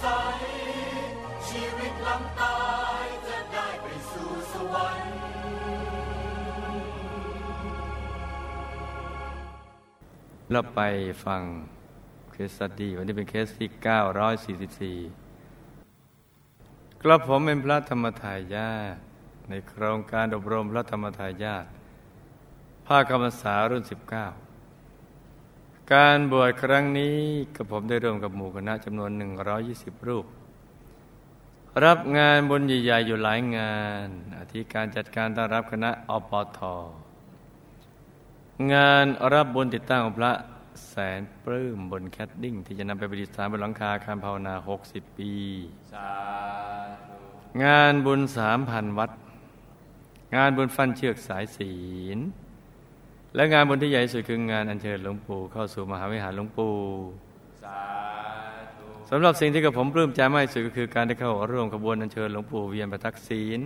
ใส ชีวิตหลังตายจะได้ไปสู่สวรรค์ เราไปฟังเคสสตดีวันนี้เป็นเคสที่ 944 กระผมเป็นพระธรรมทายาทในโครงการอบรมพระธรรมทายาทภาคกรรมสารุ่น 19 การบวชครั้งนี้กระผมได้ร่วมกับหมู่คณะจำนวน 120 รูป รับงานบุญใหญ่ๆอยู่หลายงานอาทิการจัดการต้อนรับคณะอปท งานรับบุญติดตั้งพระแสนปลื้มบน cladding ที่จะนำไปประดิษฐานบนหลังคาอาคารภาวนา 60 ปี งานบุญสามพันวัด งานบุญฟันเชือกสายสิญจน์ล และงานบุญที่ใหญ่ที่สุดคืองานอัญเชิญหลวงปู่เข้าสู่มหาวิหารหลวงปู่สำหรับสิ่งที่กับผมปลื้มใจมากที่สุดก็คือการได้เข้าร่วมขบวนอัญเชิญหลวงปู่เวียนประทักษิณ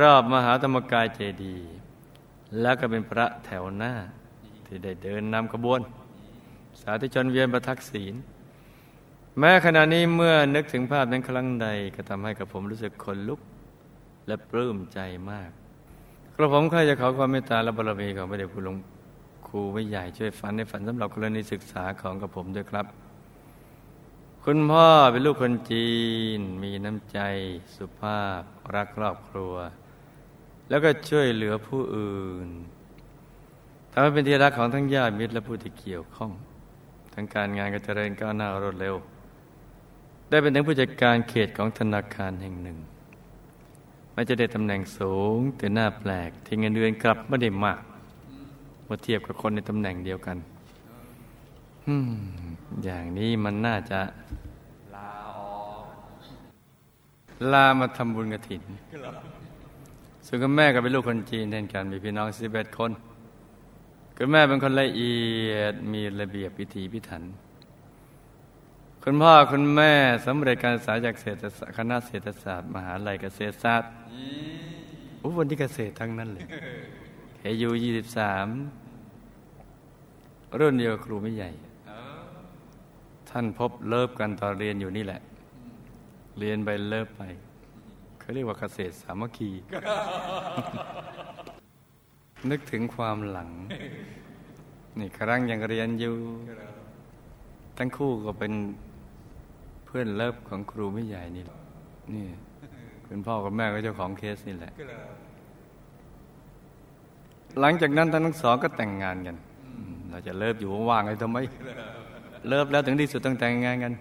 รอบมหาธรรมกายเจดีย์และก็เป็นพระแถวหน้า ที่ได้เดินนำขบวน สาธุชนเวียนประทักษิณแม้ขณะนี้เมื่อนึกถึงภาพนั้นครั้งใดก็ทำให้กับผมรู้สึกขนลุก และปลื้มใจมากก ระผมใครจะขอความเมตตาและบารมีของพระเดชคุณหลวงครูไม่ใหญ่ช่วยฝันในฝันสำหรับกรณีศึกษาของกับผมด้วยครับ คุณพ่อเป็นลูกคนจีน มีน้ำใจ สุภาพ รักครอบครัว แล้วก็ช่วยเหลือผู้อื่นทำให้เป็นที่รักของทั้งญาติมิตรและผู้ที่เกี่ยวข้องทั้งการงานก็เจริญก้าวหน้ารวดเร็ว ได้เป็นทั้งผู้จัดการเขตของธนาคารแห่งหนึ่ง ไม่จะได้ตำแหน่งสูงแต่หน้าแปลกที่เงินเดือนกลับไม่ได้มากเมื่อเทียบกับคนในตำแหน่งเดียวกันอืมอย่างนี้มันน่าจะลาออกลามาทำบุญกระถินส่วนคุณแม่ก็เป็นลูกคนจีนเช่นกันมีพี่น้องสิบเอ็ดคนคุณแม่เป็นคนละเอียดมีระเบียบพิธีพิถัน คุณพ่อคุณแม่สำเร็จการศึกษาจากเศรษฐศาสตร์คณะเศรษฐศาสตร์ มหาลัยเกษตรศาสตร์โอ้วันที่เกษตรทั้งนั้นเลยเอยูยี่สิบสามรุ่นเดียวครูไม่ใหญ่ ท่านพบเลิฟกันตอนเรียนอยู่นี่แหละ เรียนไปเลิฟไปเขาเรียกว่าเกษตรสามัคคี นึกถึงความหลัง นี่ครั้งยังเรียนอยู่ ทั้งคู่ก็เป็น เพื่อน love ของครูไม่ใหญ่นี่นี่คุณพ่อกับแม่ก็เจ้าของเคสนี่แหละ หลังจากนั้นทั้งสองก็แต่งงานกัน เราจะ love อยู่ว่างๆเลยทำไม love แล้วถึงที่สุดต้องแต่งงานกัน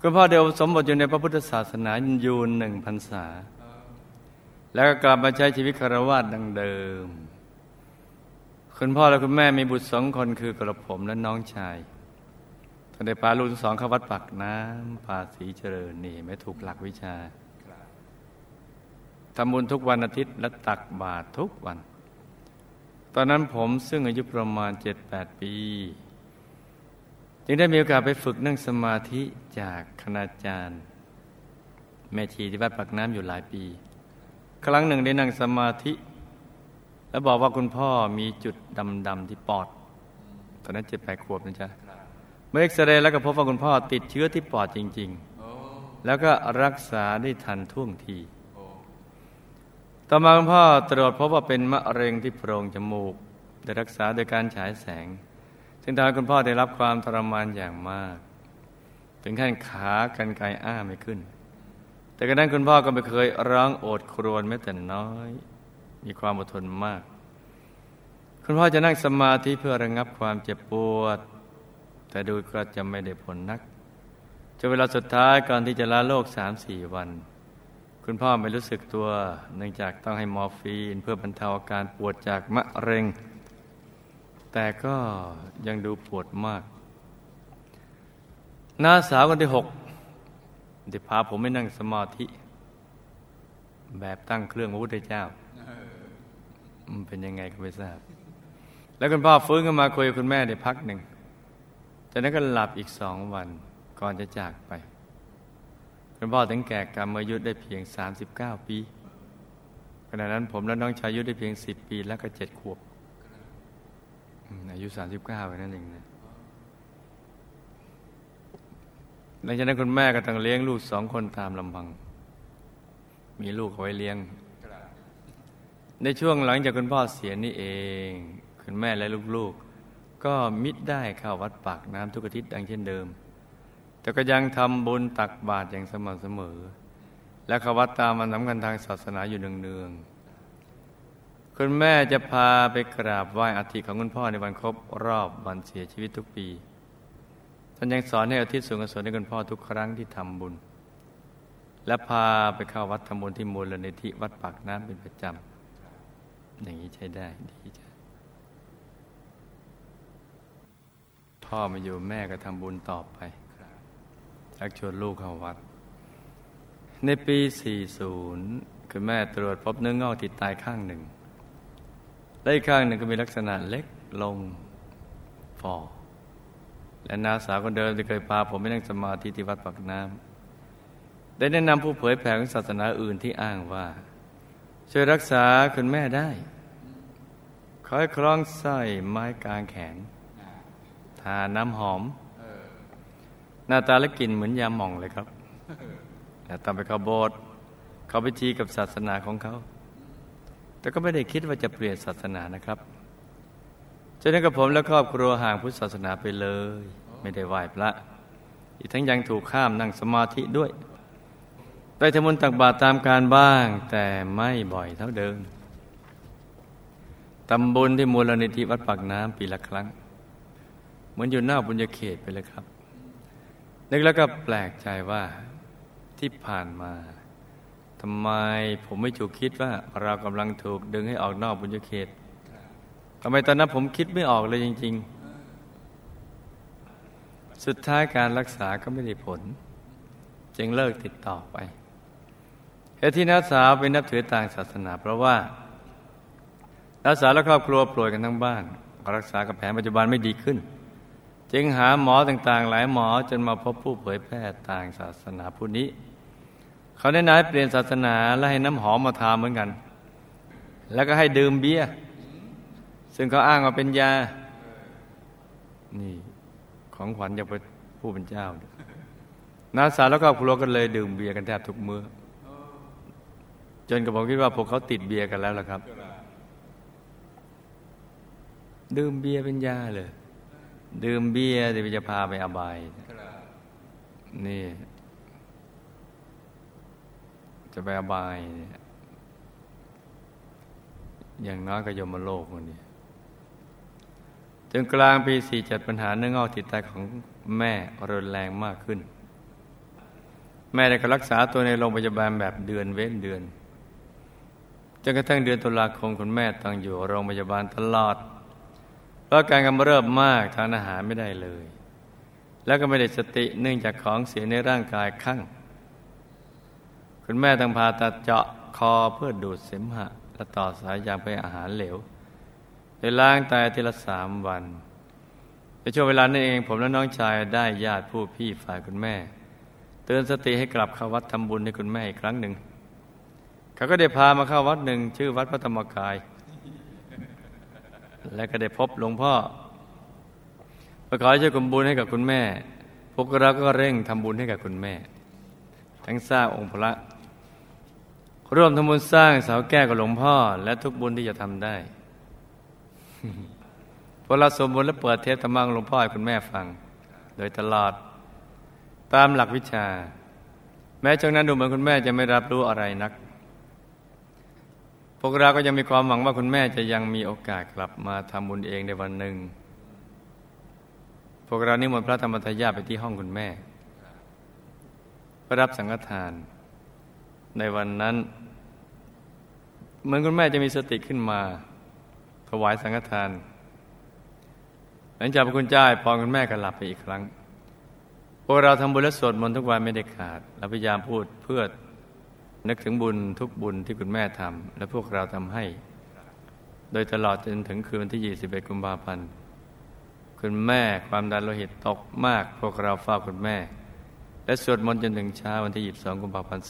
คุณพ่อได้อุปสมบทอยู่ในพระพุทธศาสนาอยู่หนึ่งพรรษา แล้วก็กลับมาใช้ชีวิตคารวะดังเดิม คุณพ่อและคุณแม่มีบุตรสองคนคือกระผมและน้องชาย ท่านได้พาลูกทั้งสองเข้าวัดปักน้ำพาสีเจริญนี่ไม่ถูกหลักวิชาทำบุญทุกวันอาทิตย์และตักบาตรทุกวัน ตอนนั้นผมซึ่งอายุประมาณเจ็ดแปดปี จึงได้มีโอกาสไปฝึกนั่งสมาธิจากคณาจารย์ แม่ชีที่วัดปากน้ำอยู่หลายปี ครั้งหนึ่งได้นั่งสมาธิ แล้วบอกว่าคุณพ่อมีจุดดำๆที่ปอด ตอนนั้นเจ็ดแปดขวบนะจ๊ะ เมื่อเอ็กซเรย์แล้วก็พบว่าคุณพ่อติดเชื้อที่ปอดจริง ๆ แล้วก็รักษาได้ทันท่วงที ต่อมาคุณพ่อตรวจพบว่าเป็นมะเร็งที่โพรงจมูก ได้รักษาโดยการฉายแสง ซึ่งทำให้คุณพ่อได้รับความทรมานอย่างมาก ถึงขั้นขากันไกลอ้าไม่ขึ้น แต่กระนั้นคุณพ่อก็ไม่เคยร้องโอดครวญแม้แต่น้อย มีความอดทนมาก คุณพ่อจะนั่งสมาธิเพื่อระงับความเจ็บปวด แต่ดูก็จะไม่ได้ผลนักจนเวลาสุดท้ายก่อนที่จะลาโลกสามสี่วัน คุณพ่อไม่รู้สึกตัว เนื่องจากต้องให้มอร์ฟีน เพื่อบรรเทาอาการปวดจากมะเร็ง แต่ก็ยังดูปวดมากน้าสาวคนที่หกได้พาผมไปนั่งสมาธิ แบบตั้งเครื่องพระพุทธเจ้ามันเป็นยังไงก็ไม่ทราบ แล้วคุณพ่อฟื้นขึ้นมาคุยกับคุณแม่ได้พักหนึ่ง จากนั้นก็หลับอีกสองวันก่อนจะจากไปคุณพ่อถึงแก่กรรมอายุได้เพียง 39 ปีขณะนั้นผมและน้องชายอายุได้เพียง 10 ปี แล้วก็เจ็ดขวบอืมอายุ 39ไปนั่นเองนะหลังจากนั้นคุณแม่ก็ต้องเลี้ยงลูกสองคนตามลำพัง มีลูกเอาไว้เลี้ยง ในช่วงหลังจากคุณพ่อเสียนี่เอง คุณแม่และลูกๆ ก็มิดได้เข้าวัดปากน้ำทุกอาทิตย์ดังเช่นเดิม แต่ก็ยังทำบุญตักบาตรอย่างสม่ำเสมอ และเข้าวัดตามมันสำคัญทางศาสนาอยู่เนืองๆคุณแม่จะพาไปกราบไหว้อาทิของคุณพ่อในวันครบรอบวันเสียชีวิตทุกปีท่านยังสอนให้อาทิตส่วนกุศลให้คุณพ่อทุกครั้งที่ทำบุญ และพาไปเข้าวัดทำบุญที่มูลนิธิวัดปากน้ำเป็นประจำอย่างนี้ใช้ได้ดีจ้ะ พ่อมาอยู่แม่ก็ทำบุญต่อไปชักชวนลูกเข้าวัด ในปี 40 คือแม่ตรวจพบเนื้องอกติดตายข้างหนึ่งและอีกข้างหนึ่งก็มีลักษณะเล็กลงฟอและนาสาวคนเดิมที่เคยพาผมไปนั่งสมาธิที่วัดปากน้ำได้แนะนำผู้เผยแผ่ของศาสนาอื่นที่อ้างว่า ช่วยรักษาคุณแม่ได้คอยคล้องสร้อยไม้กลางแขนาน้ำหอม หน้าตาและกลิ่นเหมือนยาหม่องเลยครับแต่ตามไปเข้าโบสถ์เขาไปทีกับศาสนาของเขา แต่ก็ไม่ได้คิดว่าจะเปลี่ยนศาสนานะครับจนนั้นกับผมและครอบครัวห่างพุทธศาสนาไปเลย ไม่ได้ไหว้พระ อีกทั้งยังถูกข้ามนั่งสมาธิด้วยได้ทำบุญตักบาตรตามการบ้าง แต่ไม่บ่อยเท่าเดิมตำบุญที่มูลนิธิวัดปากน้ำปีละครั้งเห มือนอยู่หน้าบุญญาเขตไปเลยครับ นึกแล้วก็แปลกใจว่าที่ผ่านมาทำไมผมไม่ถูกคิดว่าเรากำลังถูกดึงให้ออกนอกบุญญาเขตทำไมตอนนั้นผมคิดไม่ออกเลยจริง ๆ สุดท้ายการรักษาก็ไม่ได้ผล จึงเลิกติดต่อไปเหตุที่นักสาวเป็นนับถือต่างศาสนา เพราะว่านักสาวและครอบครัวป่วยกันทั้งบ้านรักษากับแผนปัจจุบันไม่ดีขึ้น จึงหาหมอต่างๆ หลายหมอจนมาพบผู้เผยแพร่ต่างศาสนาผู้นี้ เขาได้นายเปลี่ยนศาสนาและให้น้ำหอมมาทาเหมือนกัน แล้วก็ให้ดื่มเบียร์ซึ่งเขาอ้างว่าเป็นยา นี่ของขวัญจากผู้เป็นเจ้านาสาแล้วก็ครัวกันเลยดื่มเบียร์กันแทบทุกมื้อจนกับผมคิดว่าพวกเขาติดเบียร์กันแล้วล่ะครับ ดื่มเบียร์เป็นยาเลย ดื่มเบียร์จะจะพาไปอบาย นี่ จะไปอบายอย่างน้อยก็ยมโลกคนนี้จนกลางปีสี่จัดปัญหาเนื้องอกติดตาของแม่รุนแรงมากขึ้น แม่ได้ก็รักษาตัวในโรงพยาบาลแบบเดือนเว้นเดือนจนกระทั่งเดือนตุลาคมคุณแม่ต้องอยู่โรงพยาบาลตลอด เพราะการกำเริบมากทานอาหารไม่ได้เลย แล้วก็ไม่ได้สติเนื่องจากของเสียในร่างกายข้างคุณแม่ต้องผ่าตัดเจาะคอเพื่อดูดเสมหะและต่อสายยางไปอาหารเหลวโดยล้างตายทีละสามวันในช่วงเวลานั้นเอง ผมและน้องชายได้ญาติผู้พี่ฝ่ายคุณแม่ เตือนสติให้กลับเข้าวัดทำบุญให้คุณแม่อีกครั้งหนึ่ง เขาก็ได้พามาเข้าวัดหนึ่งชื่อวัดพระธรรมกาย และก็ได้พบหลวงพ่อมาขอช่วยกุมบุญให้กับคุณแม่ พวกเราก็เร่งทำบุญให้กับคุณแม่ ทั้งสร้างองค์พระ ร่วมทำบุญสร้างเสาแก้วกับหลวงพ่อ และทุกบุญที่จะทำได้พอเราสมบูรณ์และเปิดเทปธรรมังหลวงพ่อให้คุณแม่ฟัง โดยตลอด ตามหลักวิชา แม้ช่วงนั้นดูเหมือนคุณแม่จะไม่รับรู้อะไรนัก พวกเราก็ยังมีความหวังว่าคุณแม่จะยังมีโอกาสกลับมาทำบุญเองในวันหนึ่ง พวกเรานิมนต์พระธรรมทายาไปที่ห้องคุณแม่รับสังฆทาน ในวันนั้น เหมือนคุณแม่จะมีสติขึ้นมา ถวายสังฆทาน หลังจากพระคุณเจ้าพรคุณแม่ก็หลับไปอีกครั้ง พวกเราทำบุญและสวดมนต์ทุกวันไม่ได้ขาดเราพยายามพูดเพื่อ นึกถึงบุญทุกบุญที่คุณแม่ทำและพวกเราทำให้ โดยตลอดจนถึงคืนวันที่ 21 กุมภาพันธ์คุณแม่ความดันโลหิตตกมาก พวกเราเฝ้าคุณแม่ และสวดมนต์จนถึงเช้าวันที่ 22 กุมภาพันธ์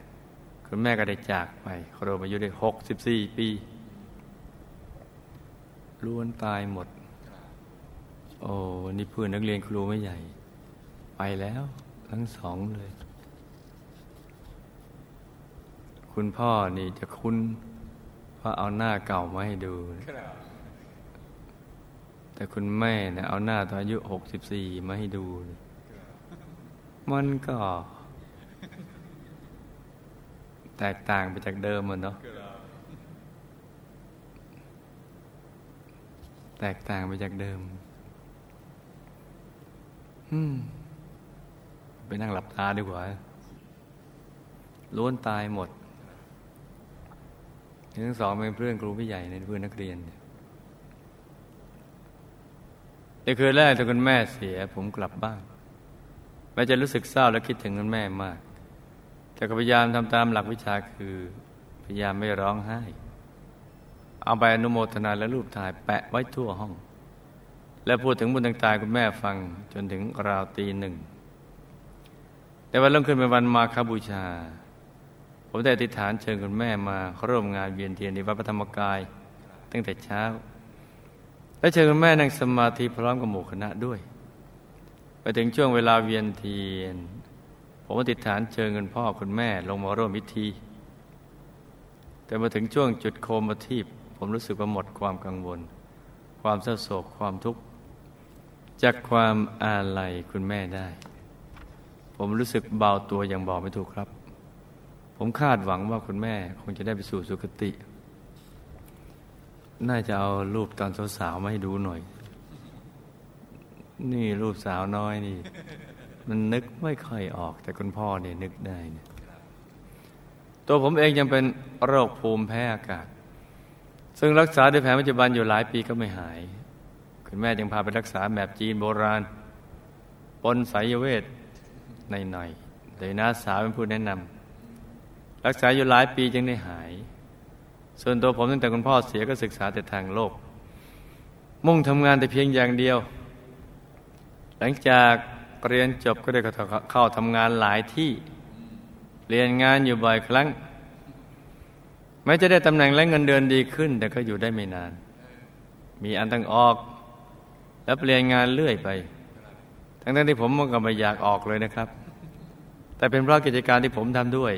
48 คุณแม่ก็ได้จากไปครบอายุได้ 64 ปีล้วนตายหมด โอ้นี่เพื่อนนักเรียนครูไม่ใหญ่ ไปแล้วทั้งสองเลย คุณพ่อนี่จะคุ้นเพราะเอาหน้าเก่ามาให้ดู แต่คุณแม่เนี่ยเอาหน้าตอนอายุหกสิบสี่มาให้ดู มันก็ แตกต่างไปจากเดิมมันเนาะแตกต่างไปจากเดิมไปนั่งหลับตาดีกว่าล้วนตายหมด ทั้งสองเป็นเพื่อนครูพี่ใหญ่ในเพื่อนนักเรียนในคืนแรกที่คุณแม่เสียผมกลับบ้านแม้จะรู้สึกเศร้าและคิดถึงคุณแม่มาก แต่ก็พยายามทำตามหลักวิชาคือ พยายามไม่ร้องไห้ เอาใบอนุโมทนาและรูปถ่ายแปะไว้ทั่วห้อง และพูดถึงบุญต่างๆคุณแม่ฟังจนถึงราวตีหนึ่ง แต่วันรุ่งขึ้นเป็นวันมาคบูชา ผมได้อธิษฐานเชิญคุณแม่มาร่วมงานเวียนเทียนในวัดพระธรรมกาย ตั้งแต่เช้า และเชิญคุณแม่นั่งสมาธิพร้อมกับหมู่คณะด้วย ไปถึงช่วงเวลาเวียนเทียน ผมอธิษฐานเชิญคุณพ่อคุณแม่ลงมาร่วมพิธี แต่มาถึงช่วงจุดโคมทีพผมรู้สึกว่าหมดความกังวล ความเศร้าโศกความทุกข์จากความอาลัยคุณแม่ได้ ผมรู้สึกเบาตัวอย่างบอกไม่ถูกครับ ผมคาดหวังว่าคุณแม่คงจะได้ไปสู่สุคติ น่าจะเอารูปตอนสาวๆมาให้ดูหน่อย นี่รูปสาวน้อยนี่ มันนึกไม่ค่อยออก แต่คุณพ่อเนี่ยนึกได้เนี่ยตัวผมเองยังเป็นโรคภูมิแพ้อากาศ ซึ่งรักษาด้วยแผนปัจจุบันอยู่หลายปีก็ไม่หาย คุณแม่ยังพาไปรักษาแบบจีนโบราณปนสายเวทในหน่อยโดยน้าสาวเป็นผู้แนะนำ รักษาอยู่หลายปีจึงได้หาย ส่วนตัวผมตั้งแต่คุณพ่อเสียก็ศึกษาแต่ทางโลก มุ่งทำงานแต่เพียงอย่างเดียว หลังจากเรียนจบก็ได้เข้าทำงานหลายที่ เรียนงานอยู่บ่อยครั้งแม้จะได้ตำแหน่งและเงินเดือนดีขึ้น แต่ก็อยู่ได้ไม่นาน มีอันต้องออก แล้วเปลี่ยนงานเรื่อยไป ทั้งๆที่ผมก็ไม่อยากออกเลยนะครับ แต่เป็นเพราะกิจการที่ผมทำด้วย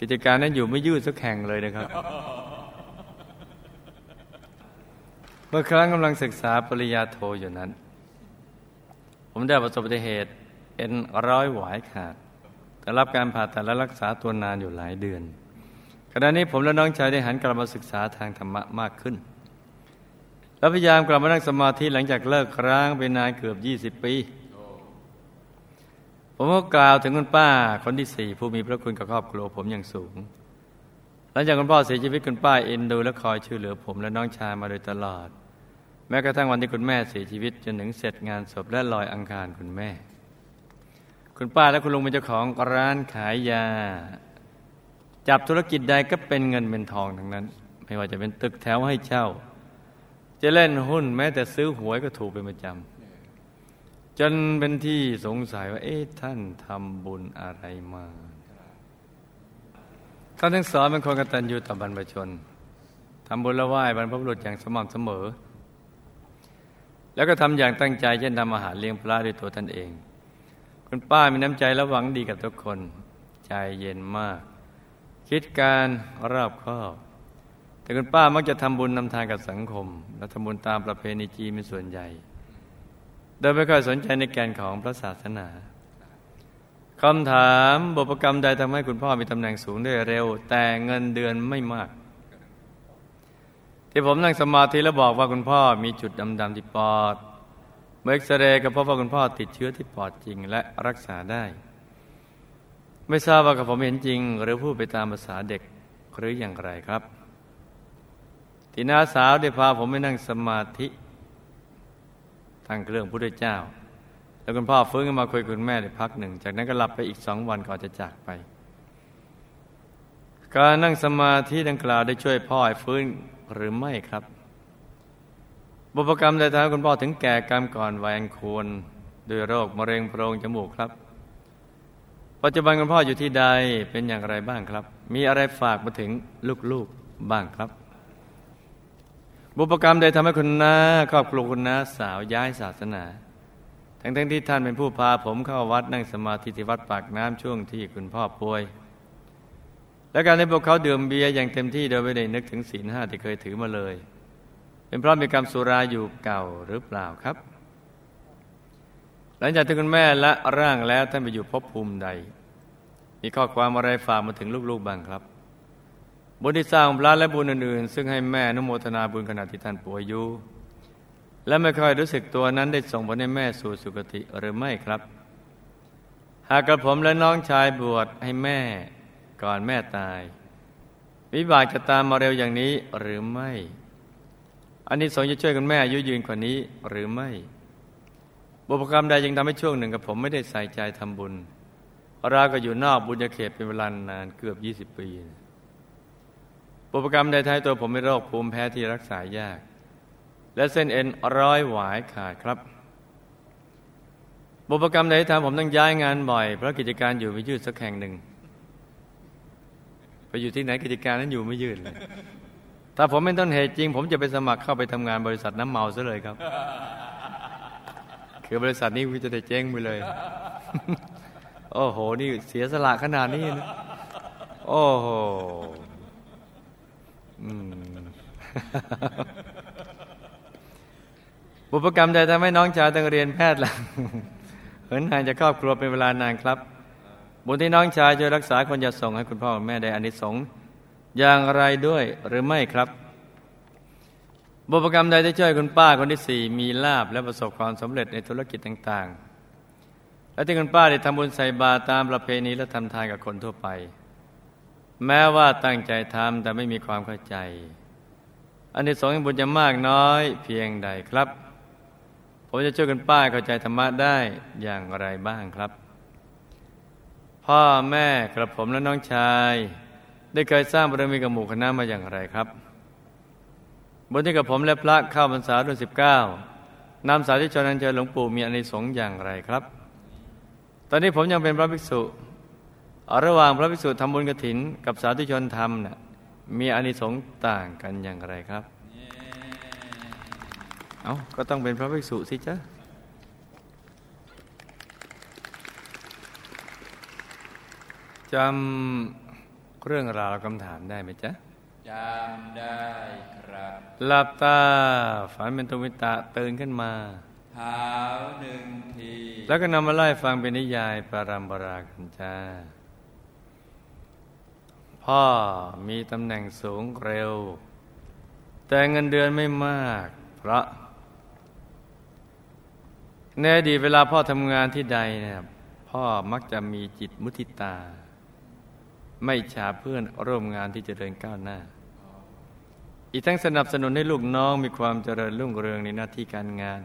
กิจการนั้นอยู่ไม่ยืดสักแข่งเลยนะครับ เมื่อครั้งกำลังศึกษาปริญญาโทอยู่นั้น ผมได้ประสบอุบัติเหตุเอ็นร้อยหวายขาดแต่รับการผ่าตัดและรักษาตัวนานอยู่หลายเดือนขณะนี้ผมและน้องชายได้หันกลับมาศึกษาทางธรรมะมากขึ้น แล้วพยายามกลับมานั่งสมาธิหลังจากเลิกครั้งไปนานเกือบยี่สิบปี ผมก็กล่าวถึงคุณป้าคนที่สี่ผู้มีพระคุณกับครอบครัวผมอย่างสูง หลังจากคุณพ่อเสียชีวิตคุณป้าเอ็นดูและคอยช่วยเหลือผมและน้องชายมาโดยตลอด แม้กระทั่งวันที่คุณแม่เสียชีวิตจนถึงเสร็จงานศพและลอยอังคารคุณแม่ คุณป้าและคุณลุงเป็นเจ้าของร้านขายยา จับธุรกิจใดก็เป็นเงินเป็นทองทั้งนั้น ไม่ว่าจะเป็นตึกแถวให้เช่า จะเล่นหุ้นแม้แต่ซื้อหวยก็ถูกเป็นประจำ จนเป็นที่สงสัยว่า เอ๊ะท่านทำบุญอะไรมาท่านทั้งสอนเป็นคนกตัญญูต่อบรรพชนทำบุญละไหว้บรรพบุรุษอย่างสม่ำเสมอ แล้วก็ทำอย่างตั้งใจเช่นทำอาหารเลี้ยงพระด้วยตัวท่านเอง คุณป้ามีน้ำใจและหวังดีกับทุกคน ใจเย็นมาก คิดการรอบคอบ แต่คุณป้ามักจะทำบุญนำทางกับสังคม และทำบุญตามประเพณีจีนเป็นส่วนใหญ่ โดยไม่ค่อยสนใจในแกนของพระศาสนาคำถามบุพกรรมใดทำให้คุณพ่อมีตำแหน่งสูงได้เร็ว แต่เงินเดือนไม่มาก ที่ผมนั่งสมาธิแล้วบอกว่าคุณพ่อมีจุดดำๆที่ปอด เมื่อเอ็กซเรย์ก็พบว่าคุณพ่อติดเชื้อที่ปอดจริงและรักษาได้ ไม่ทราบว่ากับผมเห็นจริง หรือพูดไปตามภาษาเด็กหรืออย่างไรครับที่น้าสาวได้พาผมไปนั่งสมาธิ ตั้งเครื่องพุทธเจ้า แล้วคุณพ่อฟื้นขึ้นมาคุยคุณแม่ได้พักหนึ่ง จากนั้นก็หลับไปอีกสองวันก่อนจะจากไป การนั่งสมาธิดังกล่าวได้ช่วยพ่อให้ฟื้นหรือไม่ครับ บุพกรรมใดทำให้คุณพ่อถึงแก่กรรมก่อนวัยอันควรด้วยโรคมะเร็งโพรงจมูกครับ ปัจจุบันคุณพ่ออยู่ที่ใดเป็นอย่างไรบ้างครับ มีอะไรฝากมาถึงลูกๆบ้างครับ บุพกรรมใดทำให้คุณน้าครอบครัวคุณน้าสาวย้ายศาสนา ทั้งทั้งที่ท่านเป็นผู้พาผมเข้าวัดนั่งสมาธิที่วัดปากน้ำช่วงที่คุณพ่อป่วย และการที่พวกเขาดื่มเบียร์อย่างเต็มที่โดยไม่ได้นึกถึงศีลห้าที่เคยถือมาเลย เป็นเพราะมีกรรมสุราอยู่เก่าหรือเปล่าครับ หลังจากที่คุณแม่ละร่างแล้วท่านไปอยู่ภพภูมิใด มีข้อความอะไรฝากมาถึงลูกๆบ้างครับ บุญที่สร้างพระและบุญอื่นๆ ซึ่งให้แม่นุโมทนาบุญขณะที่ท่านป่วยอยู่และไม่ค่อยรู้สึกตัวนั้นได้ส่งผลให้แม่สู่สุคติหรือไม่ครับ หากกระผมและน้องชายบวชให้แม่ก่อนแม่ตาย วิบากจะตามมาเร็วอย่างนี้หรือไม่ อันนี้สงจะช่วยคุณแม่อายุยืนกว่านี้หรือไม่ บุพกรรมใดยังทำให้ช่วงหนึ่งกับผมไม่ได้ใส่ใจทำบุญเราก็อยู่นอกบุญญาเขตเป็นเวลานานเกือบ 20 ปี บุพกรรมใดท้ายตัวผมไม่โรคภูมิแพ้ที่รักษายาก และเส้นเอ็นร้อยหวายขาดครับบุพกรรมใดทำผมต้องย้ายงานบ่อย เพราะกิจการอยู่ไม่ยืดสักแห่งหนึ่ง ไปอยู่ที่ไหนกิจการนั้นอยู่ไม่ยืดเลยถ้าผมเป็นต้นเหตุจริง ผมจะไปสมัครเข้าไปทำงานบริษัทน้ำเมาซะเลยครับ คือบริษัทนี้วิจะได้เจ๊งไปเลย โอ้โห นี่เสียสละขนาดนี้นะโอ้โห บุพกรรมใดทำให้น้องชายต้องเรียนแพทย์ล่ะเหินห่างจากครอบครัวเป็นเวลานานครับ บุญที่น้องชายช่วยรักษาคนจะส่งให้คุณพ่อแม่ได้อานิสงส์อย่างไรด้วยหรือไม่ครับ บุพกรรมใดที่ช่วยคุณป้าคนที่สี่มีลาบและประสบความสำเร็จในธุรกิจต่าง ๆ และที่คุณป้าได้ทำบุญใส่บาตรตามประเพณีและทำทานกับคนทั่วไป แม้ว่าตั้งใจทำแต่ไม่มีความเข้าใจอันนี้สองบุญจะมากน้อยเพียงใดครับ ผมจะช่วยกันป้าเข้าใจธรรมะได้อย่างไรบ้างครับ พ่อแม่กระผมและน้องชาย ได้เคยสร้างบารมีกับหมู่คณะมาอย่างไรครับบนที่กับผมและพระเข้าพรรษารุ่นสิบเก้านำสาธิชนอันเชิญหลวงปู่มีอานิสงส์อย่างไรครับ ตอนนี้ผมยังเป็นพระภิกษุ ระหว่างพระภิกษุทำบุญกระถิน กับสาธุชนทำนะ่ะมีอานิสงส์ต่างกันอย่างไรครับ เอาก็ต้องเป็นพระภิกษุสิจ๊ะจำเรื่องราวคำถามได้ไหมจ๊ะจำได้ครับหลับตาฝันเป็นตุมิตะตื่นขึ้นมาเท้าหนึ่งที แล้วก็นำมาไล่ฟังเป็นนิยายปารัมปรากันจ้า พ่อมีตำแหน่งสูงเร็ว แต่เงินเดือนไม่มาก เพราะในอดีตเวลาพ่อทำงานที่ใดเนี่ยพ่อมักจะมีจิตมุทิตา ไม่ฉาเพื่อนร่วมงานที่จเจริญก้าวหน้า อีกทั้งสนับสนุนให้ลูกน้องมีความเจริญรุ่งเรืองในหน้าที่การงาน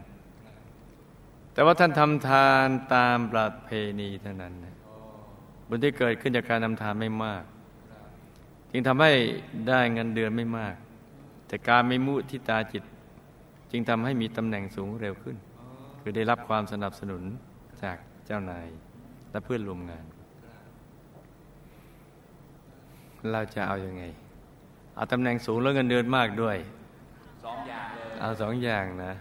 แต่ว่าท่านทำทานตามประเพณีเท่านั้นบุญที่เกิดขึ้นจากการทำทานไม่มาก จึงทำให้ได้เงินเดือนไม่มาก แต่การไม่มุทิตาจิต จึงทำให้มีตำแหน่งสูงเร็วขึ้น คือได้รับความสนับสนุนจากเจ้านายและเพื่อนร่วมงาน เราจะเอาอยัางไง เอาตำแหน่งสูงแล้วเงินเดือนมากด้วยสองอย่างเลยเอาสองอย่างนะ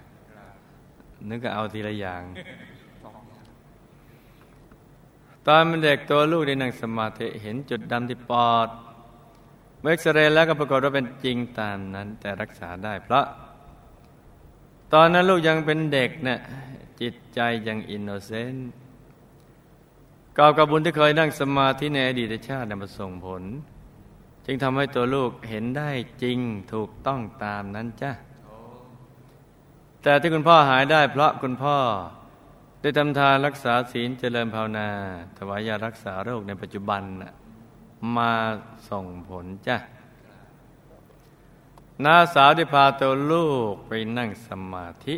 นึกก็เอาทีละอย่าง ตอนเป็นเด็กตัวลูกได้นั่งสมาธิเห็นจุดดำที่ปอด เอ็กซเรย์แล้วก็ปรากฏว่าเป็นจริงตามนั้น แต่รักษาได้เพราะ ตอนนั้นลูกยังเป็นเด็กเนี่ยจิตใจยัง innocent อยู่ กอปรกับบุญที่เคยนั่งสมาธิในอดีตชาติมาส่งผล จึงทำให้ตัวลูกเห็นได้จริงถูกต้องตามนั้นจ้ะแต่ที่คุณพ่อหายได้เพราะคุณพ่อ ได้ทำทานรักษาศีลเจริญภาวนา ถวายยารักษาโรคในปัจจุบันน่ะ มาส่งผลจ้ะน้าสาวได้พาตัวลูกไปนั่งสมาธิ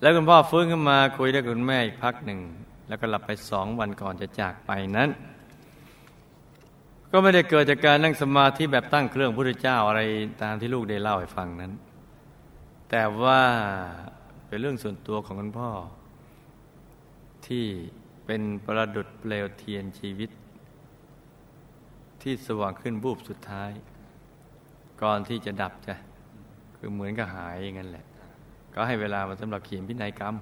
แล้วคุณพ่อฟื้นขึ้นมาคุยได้กับคุณแม่อีกพักหนึ่ง แล้วก็หลับไปสองวันก่อนจะจากไปนั้น ก็ไม่ได้เกิดจากการนั่งสมาธิแบบตั้งเครื่องพุทธเจ้าอะไรตามที่ลูกได้เล่าให้ฟังนั้น แต่ว่าเป็นเรื่องส่วนตัวของคุณพ่อ ที่เป็นประดุดเปลวเทียนชีวิต ที่สว่างขึ้นบูบสุดท้าย ก่อนที่จะดับจ้ะคือเหมือนกับหายอย่างนั้นแหละ ก็ให้เวลามาสำหรับเขียนพินัยกรรม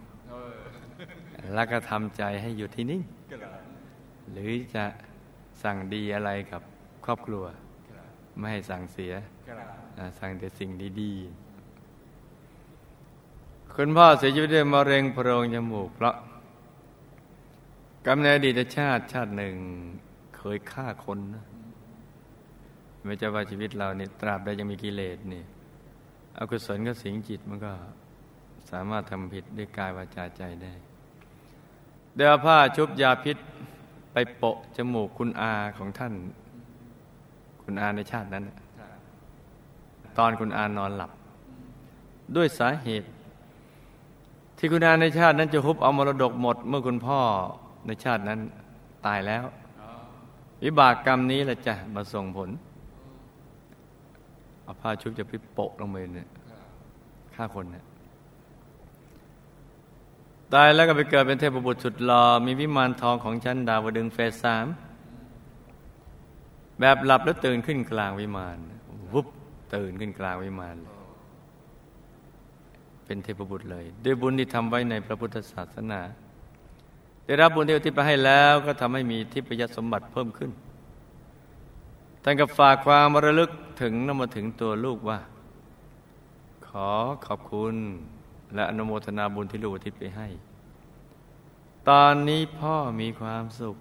แล้วก็ทำใจให้อยู่ที่นิ่งหรือจะสั่งดีอะไรกับครอบครัว ไม่ให้สั่งเสีย สั่งแต่สิ่งดีๆ คุณพ่อเสียชีวิตด้วยมะเร็งโพรงจมูกเพราะกำเนิดอดีตชาติชาติหนึ่งเคยฆ่าคนนะ ไม่ใช่ว่าชีวิตเราเนี่ยตราบใดยังมีกิเลสเนี่ยอกุศลก็สิงจิตมันก็สามารถทำผิดด้วยกายวาจาใจได้เดี๋ยวผ้าชุบยาพิษไปโปะจมูกคุณอาของท่าน คุณอาในชาตินั้น ตอนคุณอานอนหลับ ด้วยสาเหตุ ที่คุณอาในชาตินั้นจะฮุบเอามรดกหมด เมื่อคุณพ่อในชาตินั้นตายแล้ว วิบากกรรมนี้แหละจะมาส่งผล เอาผ้าชุบจะพิโปะลงไปเนี่ยฆ่าคนเนี่ยตายแล้วก็ไปเกิดเป็นเทพบุตรสุดหล่อมีวิมานทองของชั้นดาวดึงเฟสสามแบบหลับแล้วตื่นขึ้นกลางวิมานวุบตื่นขึ้นกลางวิมานเลยเป็นเทพบุตรเลย ด้วยบุญที่ทำไว้ในพระพุทธศาสนา ได้รับบุญที่อุทิศไปให้แล้วก็ทำให้มีทิพยสมบัติเพิ่มขึ้น ท่านก็ฝากความระลึกถึงนำมาถึงตัวลูกว่า ขอขอบคุณ และอนุโมทนาบุญที่ลูกอุทิศไปให้ ตอนนี้พ่อมีความสุข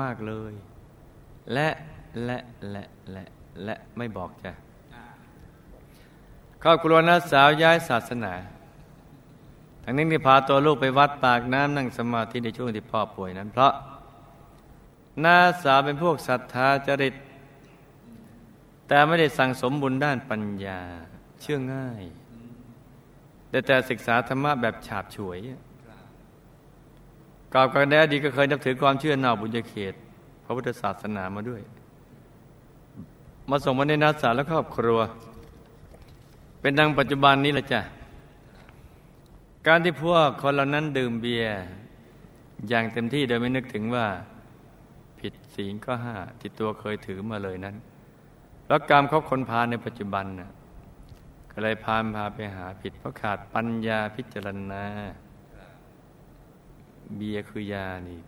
มาก ๆ เลย และและและและและไม่บอกจ้ะครอบครัวน้าสาวย้ายศาสนาทั้งนี้ที่พาตัวลูกไปวัดปากน้ำนั่งสมาธิในช่วงที่พ่อป่วยนั้น เพราะ น้าสาวเป็นพวกศรัทธาจริต แต่ไม่ได้สั่งสมบุญด้านปัญญา เชื่อง่าย แต่แต่ศึกษาธรรมะแบบฉาบฉวยกอบกันแน่ดีก็เคยนับถือความเชื่อนอกบุญญาเขต พระพุทธศาสนามาด้วย มาส่งมาในนักศึกษาและครอบครัว เป็นดังปัจจุบันนี้แหละจ้ะ การที่พวกคนเหล่านั้นดื่มเบียร์อย่างเต็มที่โดยไม่นึกถึงว่า ศีลก็ห้าที่ตัวเคยถือมาเลยนั้น แล้วกรรมเขาคนพาในปัจจุบันน่ะก็เลยพานพาไปหาผิด เพราะขาดปัญญาพิจารณา เบียคือยานี่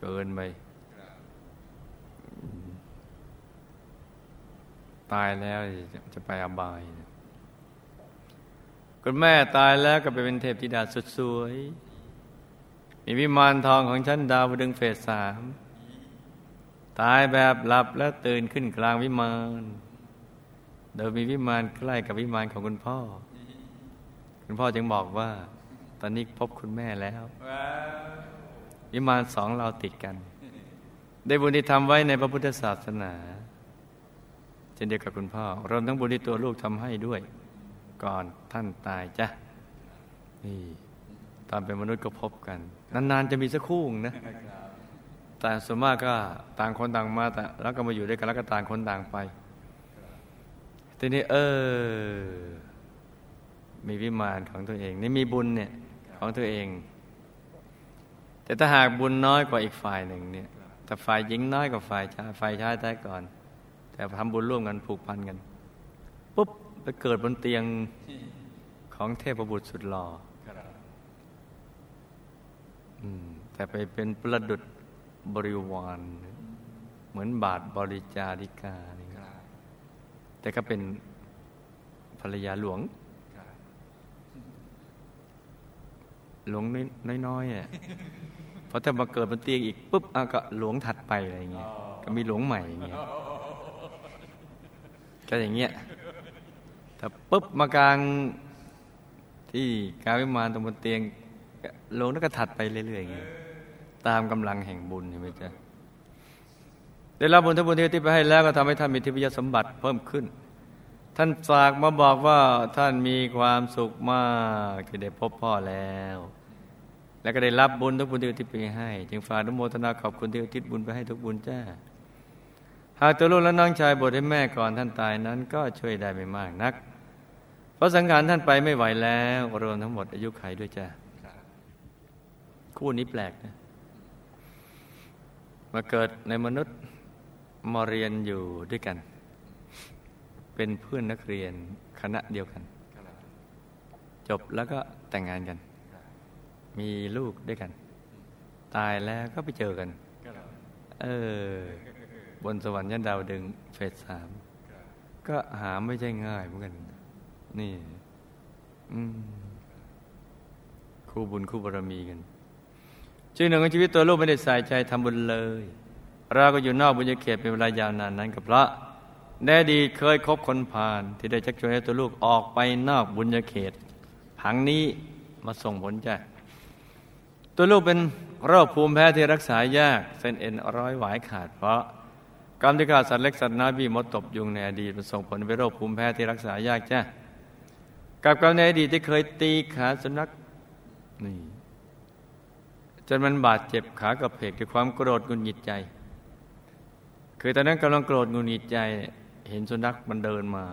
เกินไปตายแล้วจะไปอบายคุณแม่ตายแล้วก็ไปเป็นเทพธิดาสุดสวย มีวิมานทองของฉันดาวดึงเฟสสาม ตายแบบหลับแล้วตื่นขึ้นกลางวิมานโดยมีวิมานใกล้กับวิมานของคุณพ่อ คุณพ่อจึงบอกว่า ตอนนี้พบคุณแม่แล้ว วิมานสองเราติดกัน ได้บุญที่ทำไว้ในพระพุทธศาสนาเช่นเดียวกับคุณพ่อรวมทั้งบุญที่ตัวลูกทำให้ด้วย ก่อนท่านตายจ้ะนี่ตอนเป็นมนุษย์ก็พบกัน นานๆจะมีสักคู่นะ แต่ส่วนมากก็ต่างคนต่างมาแต่แล้วก็มาอยู่ด้วยกันแล้วก็ต่างคนต่างไปทีนี้เออ มีวิมานของตัวเอง นี่มีบุญเนี่ยของตัวเอง แต่ถ้าหากบุญน้อยกว่าอีกฝ่ายหนึ่งเนี่ยแต่ฝ่ายหญิงน้อยกว่าฝ่ายชายฝ่ายชายตายก่อน แต่ทำบุญร่วมกันผูกพันกันปุ๊บไปเกิดบนเตียงของเทพบุตรสุดหล่อแต่ไปเป็นประดุษ บริวาร เหมือนบาทบริจาริกาแต่ก็เป็นภรรยาหลวง หลวงน้อยๆเนี่ยพอถ้ามาเกิดบนเตียงอีกปุ๊บอาก็หลวงถัดไปอะไรเงี้ยก็มีหลวงใหม่เงี้ยก็อย่างเงี้ยถ้าปุ๊บมากลางที่กาวิมานตรงบนเตียงหลวงนั่นก็ถัดไปเรื่อยๆอย่างเงี้ย ตามกำลังแห่งบุญใช่ไหมจ๊ะได้รับบุญทั้งบุญที่ที่ไปให้แล้วก็ทำให้ท่านมีทิพยสมบัติเพิ่มขึ้น ท่านฝากมาบอกว่าท่านมีความสุขมากที่ได้พบพ่อแล้ว และก็ได้รับบุญทุกบุญที่อุทิศไปให้ จึงฝากนุโมทนาขอบคุณที่อุทิศบุญไปให้ทุกบุญจ้าหากตัวลูกและน้องชายบวชให้แม่ก่อนท่านตายนั้นก็ช่วยได้ไม่มากนัก เพราะสังขารท่านไปไม่ไหวแล้วรวมทั้งหมดอายุไขด้วยจ้าคู่นี้แปลกนะ มาเกิดในมนุษย์มาเรียนอยู่ด้วยกัน เป็นเพื่อนนักเรียนคณะเดียวกัน จบแล้วก็แต่งงานกัน มีลูกด้วยกัน ตายแล้วก็ไปเจอกัน เออ บนสวรรค์ยันดาวดึงเฟสสามก็หาไม่ใช่ง่ายเหมือนกัน นี่ อืมคู่บุญคู่บารมีกัน ชื่อหนึ่งของชีวิตตัวลูกไม่ได้ใส่ใจทำบุญเลย เราก็อยู่นอกบุญญาเขตเป็นเวลายาวนานนั้นกับพระแน่ดีเคยคบคนผ่าน ที่ได้ชักชวนให้ตัวลูกออกไปนอกบุญญาเขต ผังนี้มาส่งผลจ้ะตัวลูกเป็นโรคภูมิแพ้ที่รักษายาก เส้นเอ็นร้อยหวายขาดเพราะกรรมที่ฆ่าสัตว์เล็กสัตว์น้อยบีมดตบยุงในอดีตมันส่งผลเป็นโรคภูมิแพ้ที่รักษายากจ้ะกับกรรมในอดีตที่เคยตีขาสุนัขนี่ จนมันบาดเจ็บขากระเพกด้วยความโกรธงุนหงิดใจ คือตอนนั้นกำลังโกรธงุนหงิดใจเห็นสุนัขมันเดินมา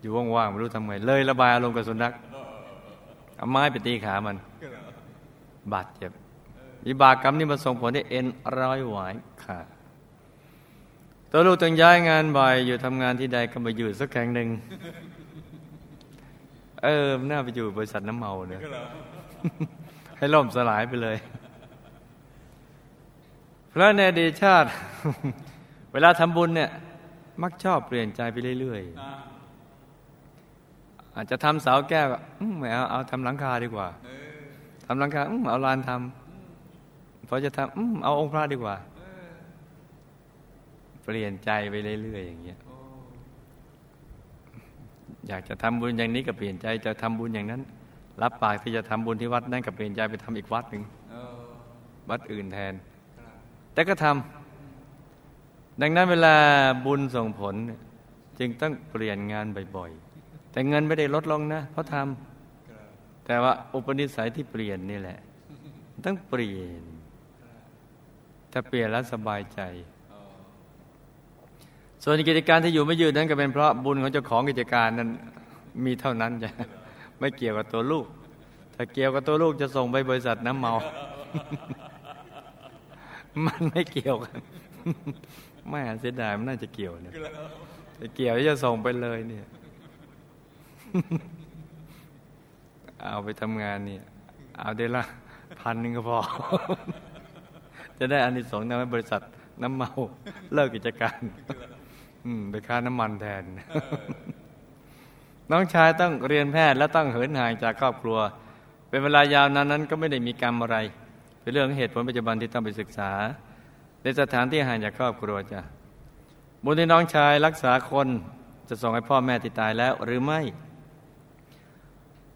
อยู่ว่างๆไม่รู้ทำไงเลยระบายอารมณ์กับสุนัขเอาไม้ไปตีขามัน บาดเจ็บวิบากกรรมนี่มาส่งผลให้เอ็นร้อยหวายขาดตัวลูกต้องย้ายงานบ่อยอยู่ทำงานที่ใดก็มาอยู่สักแห่งหนึ่งเออน่าไปอยู่บริษัทน้ำเมาเนี่ย ให้ล่มสลายไปเลย เพราะในอดีตชาติ เวลาทำบุญเนี่ย มักชอบเปลี่ยนใจไปเรื่อยๆ อาจจะทำเสาแก้วไม่เอาเอาทำหลังคาดีกว่าทำหลังคาเอาลานทำพอจะทำเอาองค์พระดีกว่า เปลี่ยนใจไปเรื่อยๆอย่างเงี้ยอยากจะทำบุญอย่างนี้ก็เปลี่ยนใจจะทำบุญอย่างนั้น รับปากที่จะทำบุญที่วัดนั่นก็เปลี่ยนใจไปทำอีกวัดหนึ่งวัดอื่นแทน แต่ก็ทำดังนั้นเวลาบุญส่งผล จึงต้องเปลี่ยนงานบ่อยๆ แต่เงินไม่ได้ลดลงนะ เพราะทำแต่ว่าอุปนิสัยที่เปลี่ยนนี่แหละ ต้องเปลี่ยน ถ้าเปลี่ยนแล้วสบายใจ ส่วนกิจการที่อยู่ไม่ยืดนั้นก็เป็นเพราะบุญของเจ้าของกิจการนั้นมีเท่านั้นจ้ะ ไม่เกี่ยวกับตัวลูก ถ้าเกี่ยวกับตัวลูกจะส่งไปบริษัทน้ำเมา มันไม่เกี่ยวกันไม่เสียดายมันน่าจะเกี่ยวเนี่ยจะเกี่ยวจะส่งไปเลยเนี่ย เอาไปทำงานเนี่ย เอาได้ละพันหนึ่งก็พอ จะได้อานิสงส์ทำให้บริษัทน้ำเมา เลิกกิจการ อืม ไปค้าน้ำมันแทน น้องชายต้องเรียนแพทย์และต้องเหินห่างจากครอบครัว เป็นเวลายาวนานนั้นก็ไม่ได้มีกรรมอะไร เป็นเรื่องเหตุผลปัจจุบันที่ต้องไปศึกษา ในสถานที่ห่างจากครอบครัวจ้ะบุญที่น้องชายรักษาคนจะส่งให้พ่อแม่ที่ตายแล้วหรือไม่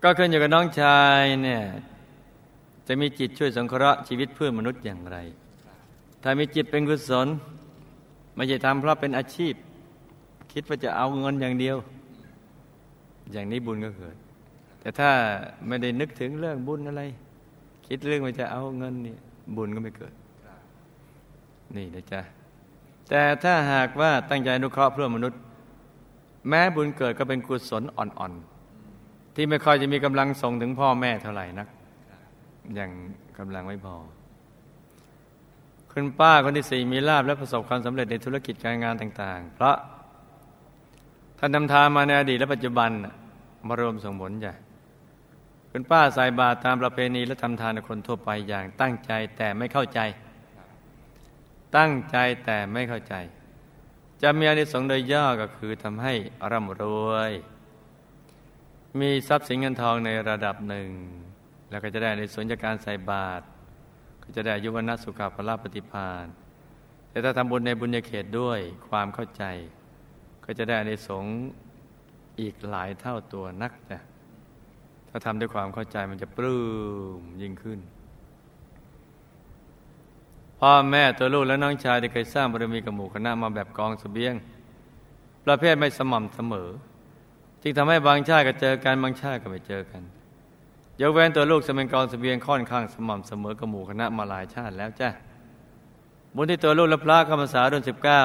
ก็ขึ้นอยู่กับน้องชายเนี่ยจะมีจิตช่วยสงเคราะห์ชีวิตเพื่อนมนุษย์อย่างไร ถ้ามีจิตเป็นกุศลไม่ใช่ทำเพราะเป็นอาชีพ คิดว่าจะเอาเงินอย่างเดียว อย่างนี้บุญก็เกิด แต่ถ้าไม่ได้นึกถึงเรื่องบุญอะไร คิดเรื่องว่าจะเอาเงินนี่บุญก็ไม่เกิด นี่นะจ๊ะแต่ถ้าหากว่าตั้งใจอนุเคราะห์เพื่อมนุษย์ แม้บุญเกิดก็เป็นกุศลอ่อนๆ ที่ไม่ค่อยจะมีกำลังส่งถึงพ่อแม่เท่าไหร่นักยังกำลังไม่พอ คุณป้าคนที่สี่มีลาบและประสบความสำเร็จในธุรกิจการงานต่าง ๆ เพราะ ท่านทำทานมาในอดีตและปัจจุบันมารวมส่งผลใหญ่คุณป้าใส่บาตรตามประเพณีและทำทานคนทั่วไปอย่างตั้งใจแต่ไม่เข้าใจ ตั้งใจแต่ไม่เข้าใจ จะมีอานิสงส์โดยย่อก็คือทำให้ร่ำรวย มีทรัพย์สินเงินทองในระดับหนึ่ง แล้วก็จะได้ในส่วนจากการใส่บาตรก็จะได้ยุวันสุขภาพปฏิพานแต่ถ้าทำบุญในบุญญาเขตด้วยความเข้าใจ ก็จะได้ในสงส์อีกหลายเท่าตัวนักจ้ะถ้าทำด้วยความเข้าใจมันจะปลื้มยิ่งขึ้น พ่อแม่ตัวลูกและน้องชายที่เคยสร้างบารมีกับหมู่คณะมาแบบกองสเสบียง ประเภทไม่สม่ำเสมอ จึงทำให้บางชาติก็เจอกันบางชาติก็ไม่เจอกันยกเว้นตัวลูกจะเป็นกองสเสบียงค่อนข้างสม่ำเสมอกับหมู่คณะมาหลายชาติแล้วจ้ะบุญที่ตัวลูกและพระกรรมสารุ่นสิบเก้า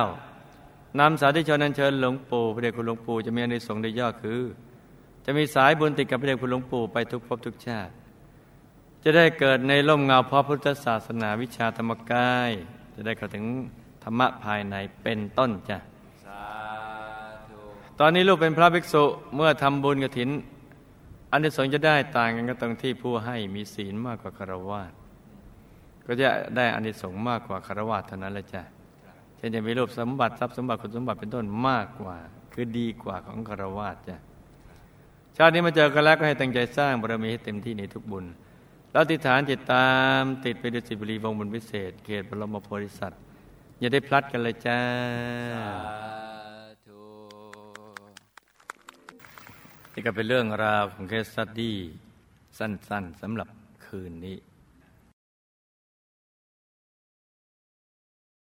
นำสาธิชนนันเชิญหลวงปู่พระเดชคุณหลวงปู่จะมีอนิสงส์ได้ย่อคือ จะมีสายบุญติดกับพระเดชคุณหลวงปู่ไปทุกภพทุกชาติ จะได้เกิดในร่มเงาพระพุทธศาสนาวิชาธรรมกาย จะได้เข้าถึงธรรมะภายในเป็นต้นจ้ะตอนนี้ลูกเป็นพระภิกษุเมื่อทำบุญกระถินอันที่สองจะได้ต่างกันก็ตรงที่ผู้ให้มีศีลมากกว่าคารวะก็จะได้อันที่สงมากกว่าคารวะเท่านั้นแหละจ้ะ เช่นจะมีรูปสมบัติทรัพย์สมบัติคุณสมบัติเป็นต้นมากกว่า คือดีกว่าของคารวะจ้ะชาตินี้มาเจอกันแล้วก็ให้ตั้งใจสร้างบารมีให้เต็มที่ในทุกบุญ แล้วอธิษฐานจิตตามติดไปดุสิตบุรีวงบุญวิเศษ เขตบรมโพธิสัตว์อย่าได้พลัดกันเลยจ้าสาธุนี่ก็เป็นเรื่องราวของ case study สั้นๆสำหรับคืนนี้